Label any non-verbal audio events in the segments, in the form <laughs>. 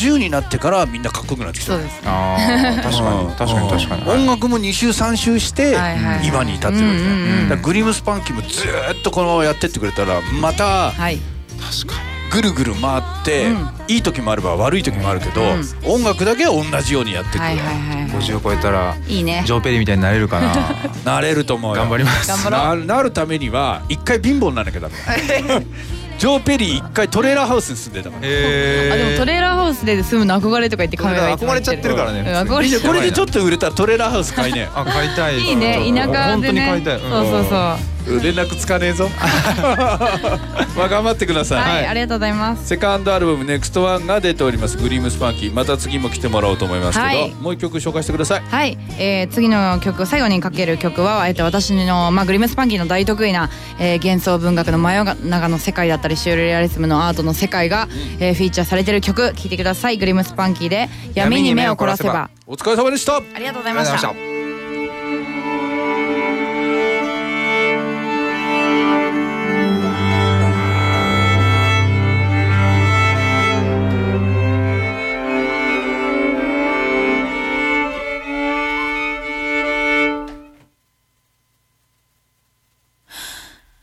50になってからみんなかっこよくなってきた。そうですああ確かに確かに。<laughs> 確かに音楽も2周3周して今に至ってるわけだ。グリムスパンキーもずーっとこのままやってってくれたらまたはい。確かぐるぐる回ってうん。いい時もあれば悪い時もあるけどうん。音楽だけは同じようにやってくはいるはいはい。に50を超えたらいいね。ジョー・ペリーみたいになれるかな。<laughs> なれると思うよ。頑張ります。頑張ろう。ななるためには一回貧乏にならなきゃダメ <laughs> ジョー・ペリー一回トレーラーハウスに住んでたから。えあでもトレーラーハウスで住むの憧れとか言ってカメラ憧れちゃってるからね。うん憧れこれでちょっと売れたらトレーラーハウス買いね。あ買いたいいいね田舎本当でねに買いたい。ん。そうそうそう。は連絡つかねえぞ。<laughs> まあ頑張ってください、い。ありがとうございます。セカンドアルバム「ネクストワンが出ております。グリームスパンキーまた次も来てもらおうと思いますけど、はい。もう一曲紹介してください。はい、えー、次の曲最後にかける曲は、えっと私の、まあ、グリムスパンキーの大得意な、えー、幻想文学の真夜中の世界だったりシュールレアリズムのアートの世界が、えー、フィーチャーされてる曲聴いてください。グリムスパンキーで「闇に目を凝らせば。お疲れ様でした。ありがとうございました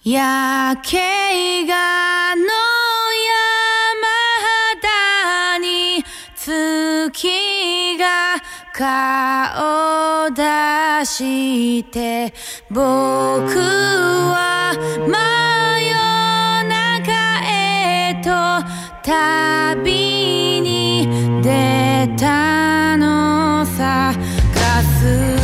夜景がの山肌に月が顔出して僕は真夜中へと旅に出たのさ。ガス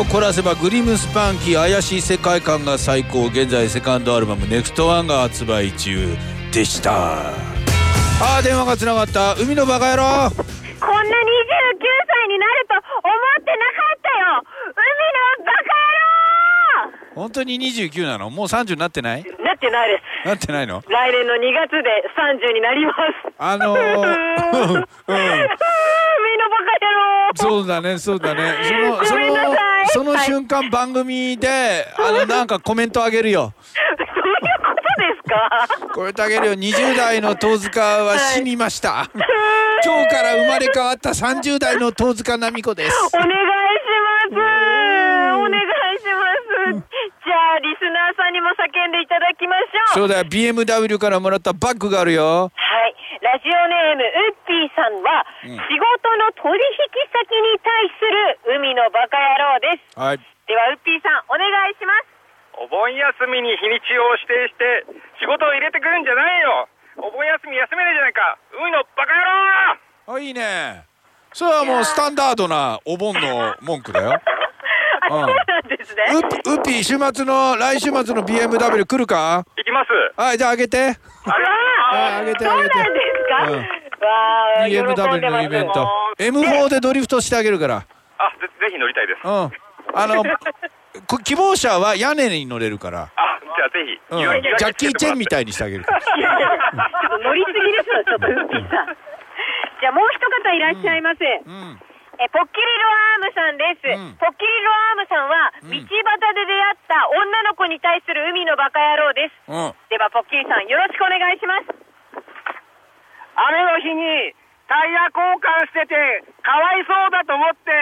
を凝らせばグリムスパンキー怪しい世界観が最高。現在セカンドアルバム「ネクストワンが発売中でした。あー電話がつながった。海のバカ野郎。こんな29歳になると思ってなかったよ。海のバ本当に29なの？もう30になってない？カ野郎なってないです。なってないの？来年の2月で30になります。あのー、<laughs> うん海のバカ野郎。そうだねそうだね。そのそごめんなその瞬間番組であのなんかコメントあげるよ。ことですか？コメントあげるよ。20代の遠塚は死にました、<laughs> 今日から生まれ変わった30代の遠塚奈美子です。お願いします。お願いします。じゃあ、リスナーさんにも叫んでいただきましょう。そうだよ BMW からもらったバッグがあるよ。はい。ラジオネーム、ウッピーさんは、うん。仕事の取引先に対する海のバカ野郎です。はい。では、ウッピーさん、お願いします。お盆休みに日にちを指定して仕事を入れてくるんじゃないよ。お盆休み休めないじゃないか。海のバカ野郎！あいいね。それはもうスタンダードなお盆の文句だよそうなんですね。ウッピウッピー週末の来週末の BMW 来るか？行きます。はいじゃああげて。あれはいあげてあげて。そうなんですか、うん。BMW のイベント。M4 でドリフトしてあげるから。あぜぜひ乗りたいです。うん。あのこ希望者は屋根に乗れるから、あじゃあぜひ、うん、ジャッキー・チェンみいたいにしてあげるから。いやいやちょっと乗りすぎですよ、ちょっと、ウッピーさん。じゃあ、もう一方いらっしゃいます。うんえポッキリロアームさんです、うん。ポッキリロアームさんは、うん。道端で出会った女の子に対する海のバカ野郎です。うん。ではポッキリさんよろしくお願いします。雨の日にタイヤ交換しててかわいそうだと思って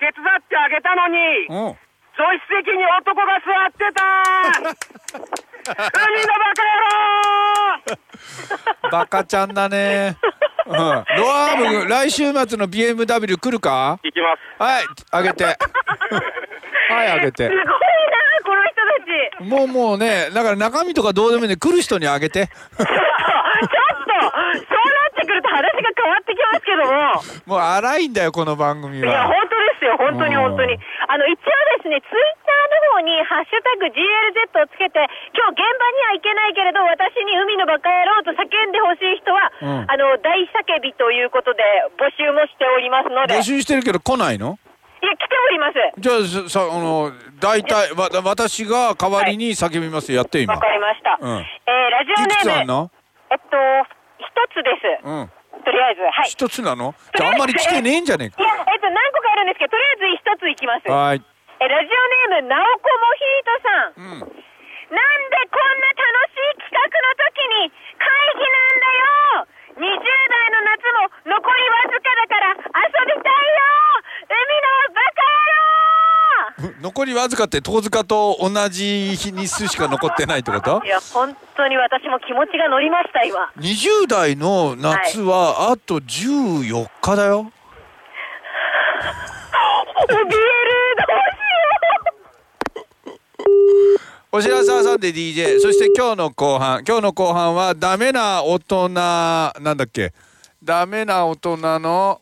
手伝ってあげたのにうん。助手席に男が座ってた。<laughs> 海のバカ野郎。<laughs> バカちゃんだねうん。ロアーム来週末の BMW 来るか？行きます。はいあげて。<laughs> はいあげて。すごいなこの人たち。もうもうねだから中身とかどうでもいいんで来る人にあげて。<laughs> ちょっとそうなってくると話が変わってきますけども。もう荒いんだよこの番組いや、は本当ですよ、本当にうん。本当に。あの、一応ですね、ツイッに、ハッシュタグ GLZ をつけて、今日現場には行けないけれど、私に海のバカ野郎と叫んでほしい人は、うん。あの、大叫びということで、募集もしておりますので、募集してるけど来ないの？いや、来ております。じゃあさあの大体わ私が代わりに叫びます。やって今。わかりました。うん。えーラジオいくつあネーム、んの？えっと、一つです。うん。とりあえず、はい。一つなの？じゃああんまり来てねえんじゃねえいや、えっと、何個かあるんですけど、とりあえず一ついきます。かはいえラジオネーム、ナオコモヒートさん。うん。なんでこんな楽しい企画の時に会議なんだよ !20 代の夏も残りわずかだから遊びたいよ。海のバカ <laughs> 残りわずかって遠塚と同じ日数しか残ってないってこと？野郎いや、本当に私も気持ちが乗りました、今。20代の夏はあと14日だよ、<laughs> 怯える、お知らせ挟んで DJ そして今日の後半。今日の後半はダメな大人なんだっけ？ダメな大人の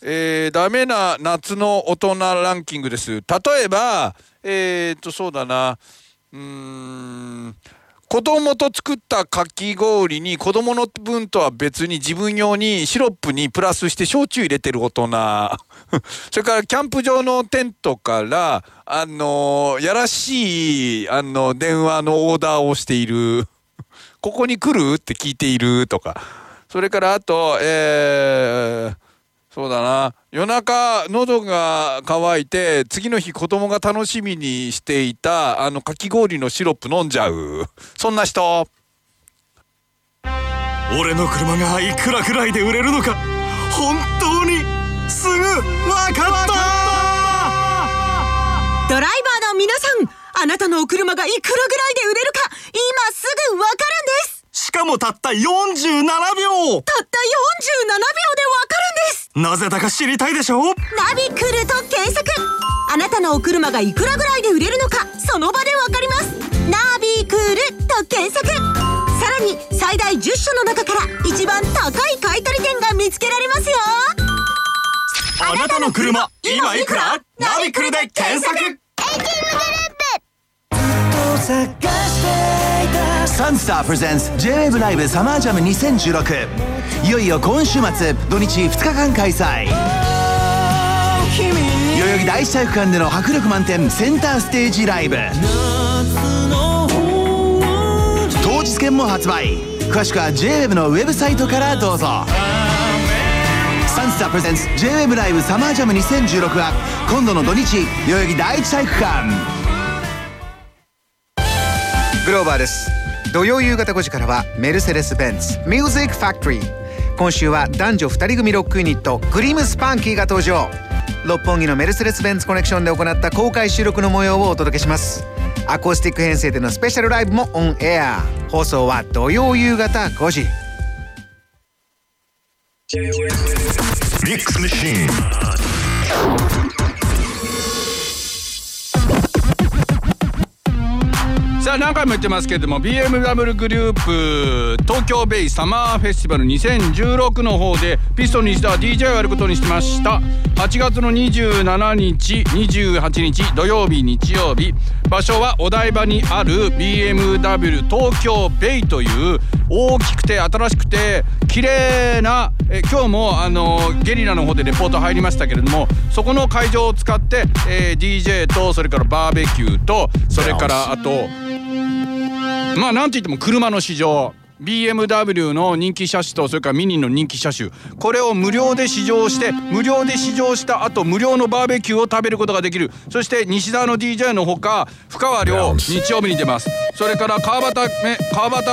えー、ダメな夏の大人ランキングです。例えばえー、とそうだな。うーん。子供と作ったかき氷に子供の分とは別に自分用にシロップにプラスして焼酎入れてる大人。<laughs> それからキャンプ場のテントからあのやらしいあの電話のオーダーをしている。<laughs> ここに来る？って聞いているとか。それからあとえーそうだな。夜中喉が渇いて次の日子供が楽しみにしていたあのかき氷のシロップ飲んじゃう。そんな人。俺の車がいくらぐらいで売れるのか本当にすぐ分かった。ドライバーの皆さんあなたのお車がいくらぐらいで売れるか今すぐわかるんですしかもたった47秒。たった47秒でわかるんです。なぜだか知りたいでしょナビクルと検索。あなたのお車がいくらぐらいで売れるのかその場でわかります。ナビクルと検索。さらに最大10種の中から一番高い買取店が見つけられますよ。あなたの車今いくら？ナビクルで検索サンスタープレゼンツ J-WAVE ライブサマージャム2016いよいよ今週末土日2日間開催。代々木第一体育館での迫力満点センターステージライブ。当日券も発売。詳しくは J-WAVE のウェブサイトからどうぞ。パンサープレゼンツ J-WAVE ライブサマージャム2016は今度の土日代々木第一体育館。グローバーです。土曜夕方5時からはメルセデス・ベンツ。ミュージックファクトリー今週は男女2人組ロックユニットグリムスパンキーが登場。六本木のメルセデス・ベンツコネクションで行った公開収録の模様をお届けします。アコースティック編成でのスペシャルライブもオンエア。放送は土曜夕方5時。Mix Machine. さあ何回も言ってますけれども BMW グループ東京ベイサマーフェスティバル2016の方でピストン西田は DJ をやることにしました。8月の27日28日土曜日日曜日場所はお台場にある BMW 東京ベイという大きくて新しくて綺麗なえ今日もあのゲリラの方でレポート入りましたけれどもそこの会場を使って、えー DJ とそれからバーベキューとそれからあとまあなんといっても車の市場 BMW の人気車種とそれからミニの人気車種。これを無料で試乗して無料で試乗した後無料のバーベキューを食べることができる。そして西澤の DJ のほか深川亮日曜日に出ます。それから川端め川端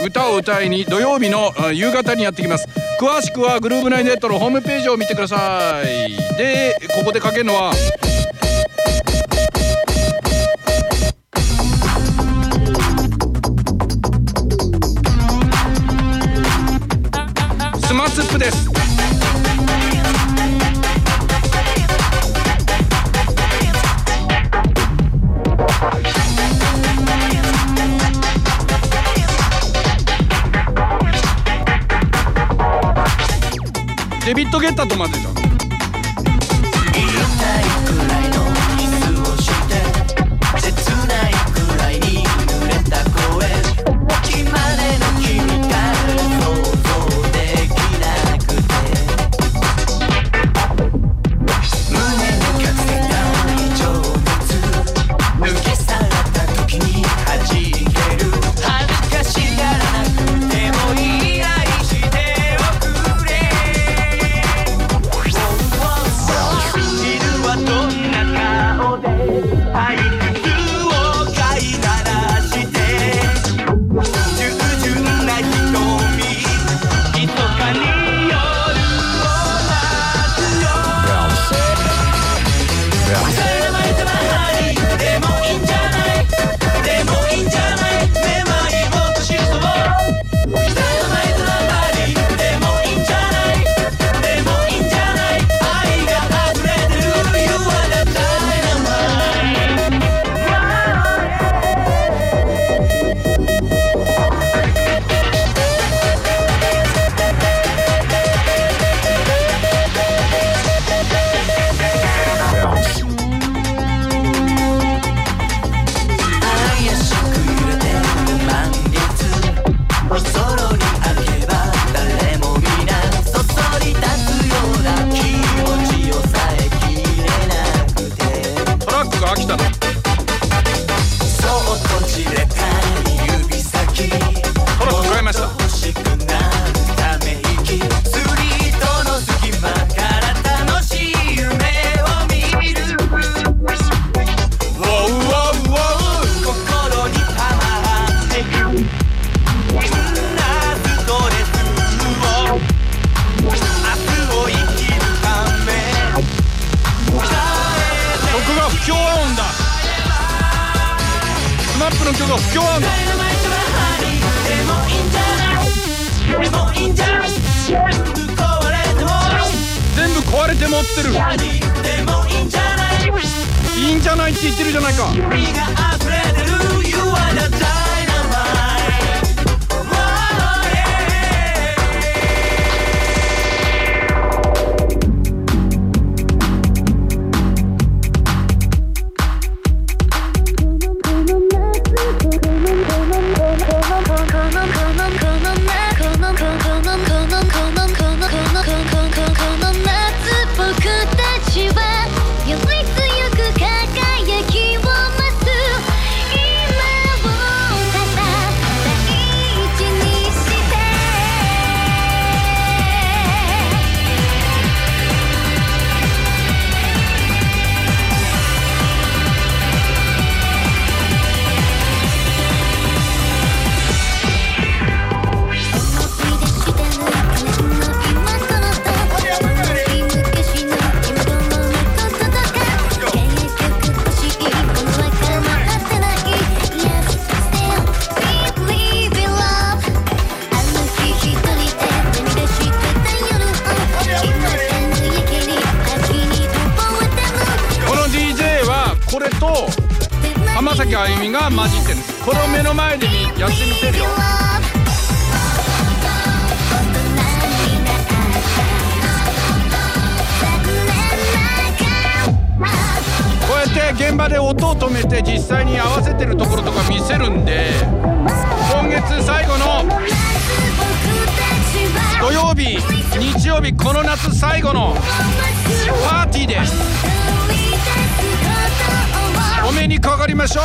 要歌を歌いに土曜日のあ夕方にやってきます。詳しくはグルーブナイネットのホームページを見てください。でここでかけるのはです。デビット・ゲッターとまでじゃを目の前でやってみてるよ。こうやって現場で音を止めて実際に合わせてるところとか見せるんで今月最後の土曜日日曜日この夏最後のパーティーです。お目にかかりましょう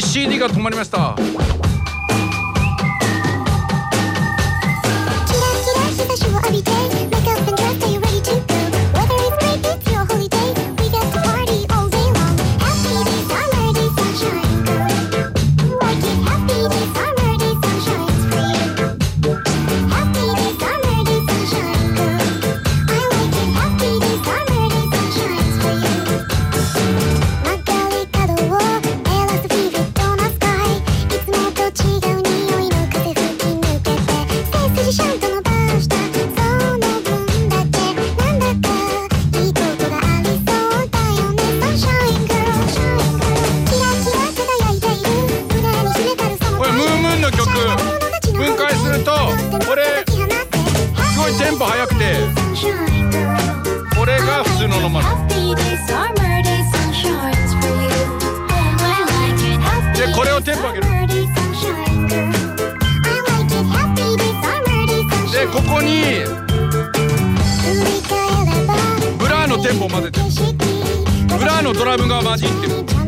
CD が止まりました。ここにブラーのテンポを混ぜて。るブラーのドラムが混じってる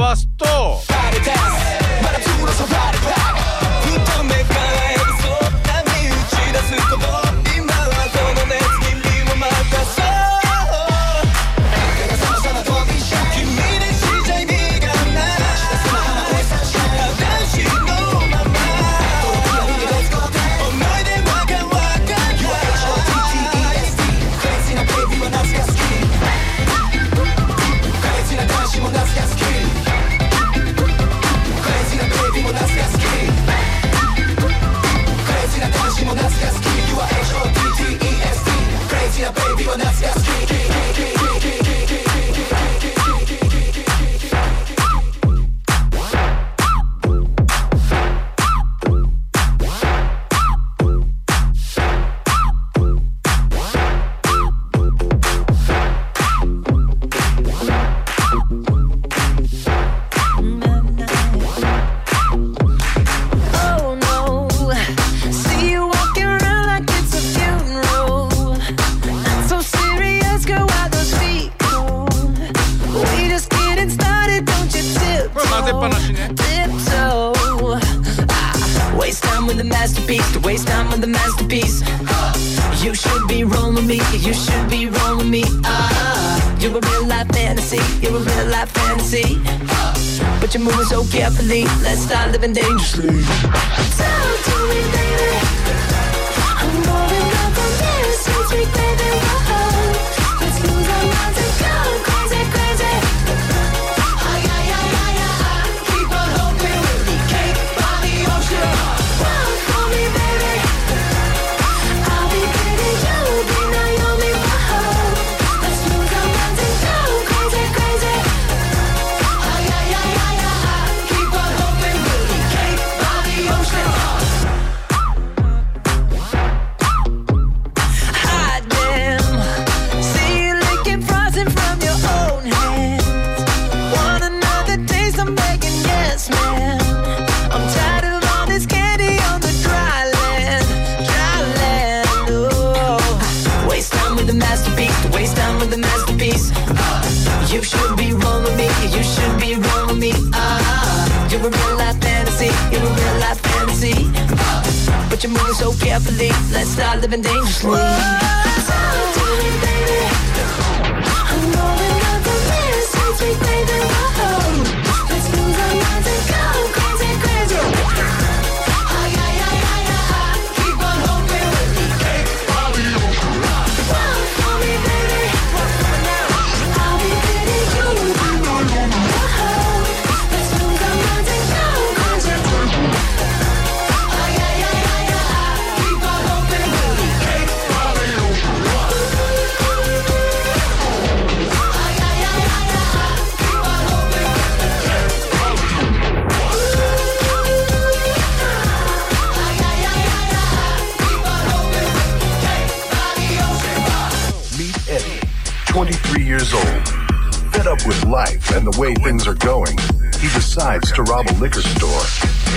わすと「ふと目からへそった身打ち出すこと」a baby when but you're moving so carefully. Let's start living dangerously. Talk to me, baby. I'm falling off on this, sweet, baby. way things are going, he decides to rob a liquor store.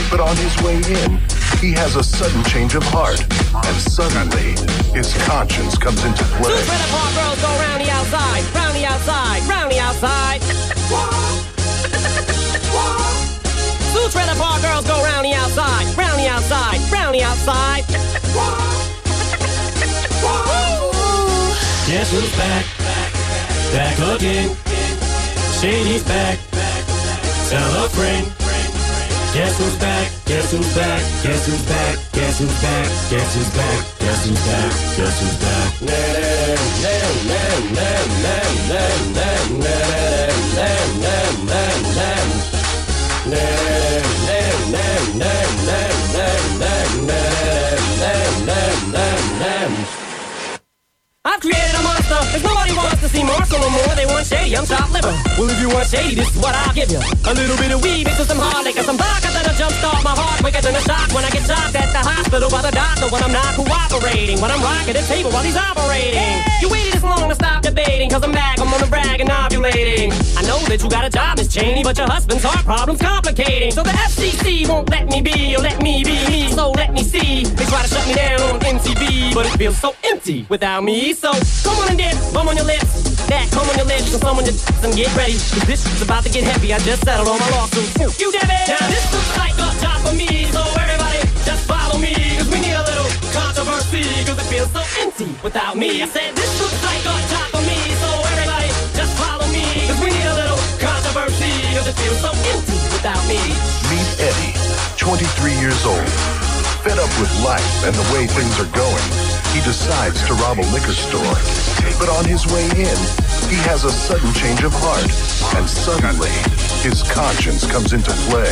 But on his way in, he has a sudden change of heart, and suddenly his conscience comes into play. Two credit park girls go round the outside, round the outside, round the outside. Two trailer park girls go round the outside, round the outside, round the outside. Guess who's back? Back again. Shady's back. tell a friend. Guess who's back? Guess who's back? Guess who's back? Guess who's back? Guess who's back? Guess who's back? Guess who's back? created a monster. Cause nobody wants to see Marshall no more. They want shady, I'm chopped liver. Well, if you want shady, this is what I'll give you. A little bit of weed into with some hard liquor. Some vodka that'll jumpstart my heart quicker than a shock when I get shot at the hospital by the doctor when I'm not cooperating. When I'm rocking the table while he's operating. Hey! You waited this long to stop debating. Cause I'm back, I'm on the brag and ovulating. I know that you got a job, Miss Cheney, but your husband's heart problem's complicating. So the FCC won't let me be or let me be me. So let me see. They try to shut me down on MTV, but it feels so empty without me. So come on and dip, bum on your lips. That come on your lips, and some on your and get ready. Cause this is about to get heavy. I just settled on my lawsuit. You did it! Now this looks like a job for me, so everybody just follow me. Cause we need a little controversy, cause it feels so empty without me. I said this looks like a job for me, so everybody just follow me. Cause we need a little controversy, cause it feels so empty without me. Meet Eddie, 23 years old. Fed up with life and the way things are going, he decides to rob a liquor store. But on his way in, he has a sudden change of heart, and suddenly, his conscience comes into play.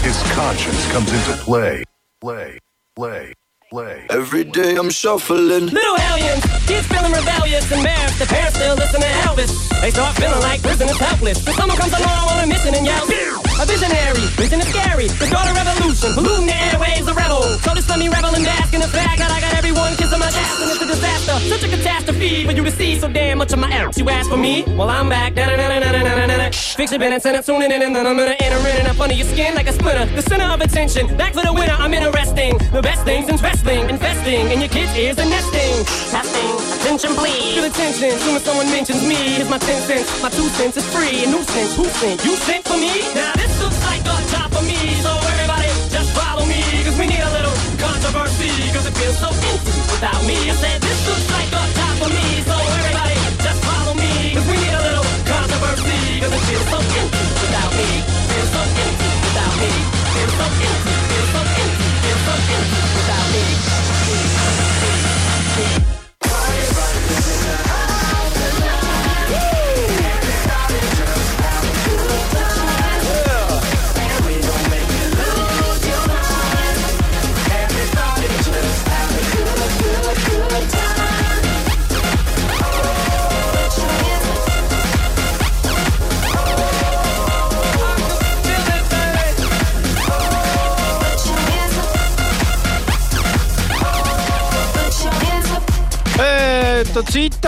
His conscience comes into play. Play, play, play. Every day I'm shuffling. Little hellions, kids feeling rebellious, embarrassed. The parents still listen to Elvis. They start feeling like prisoners helpless. Then someone comes along on a mission and yells, A visionary, vision is scary. The start a revolution, polluting the airwaves, a rebel. So just let me revel and bask in the fact that I got everyone kissing my ass and it's a disaster. Such a catastrophe for you to see so damn much of my ass. You ask for me? Well, I'm back. Da-da-da-da-da-da-da-da. Fix your minutes and I'm tuning in and then I'm gonna enter in and up under your skin like a splinter. The center of attention, back for the winner. I'm interesting. The best things in wrestling, investing in your kids' ears and nesting. Testing, attention please. Feel attention, soon as someone mentions me. Here's my 10 cents, my 2 cents is free. A nuisance, who sent? You sent for me? Now this looks like a job for me, so everybody just follow me. Cause we need a little controversy, cause it feels so empty without me. I said this looks like a job for me, so it feels so empty without me. Feels so empty without me. Feels so empty,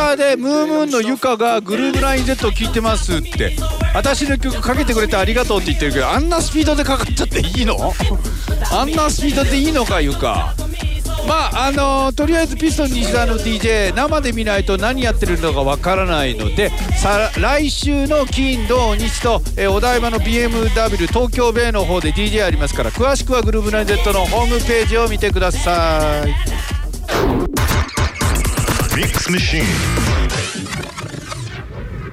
ターでムームーンのゆかがグルーブライン Z を聞いてますって。私の曲かけてくれてありがとうって言ってるけどあんなスピードでかかっちゃっていいの？あんなスピードでいいのかゆかまああのとりあえずピストン西田の DJ 生で見ないと何やってるのかわからないのでさ来週の金土日と、えーお台場の BMW 東京ベイの方で DJ ありますから詳しくはグルーブライン Z のホームページを見てください。Mix Machine.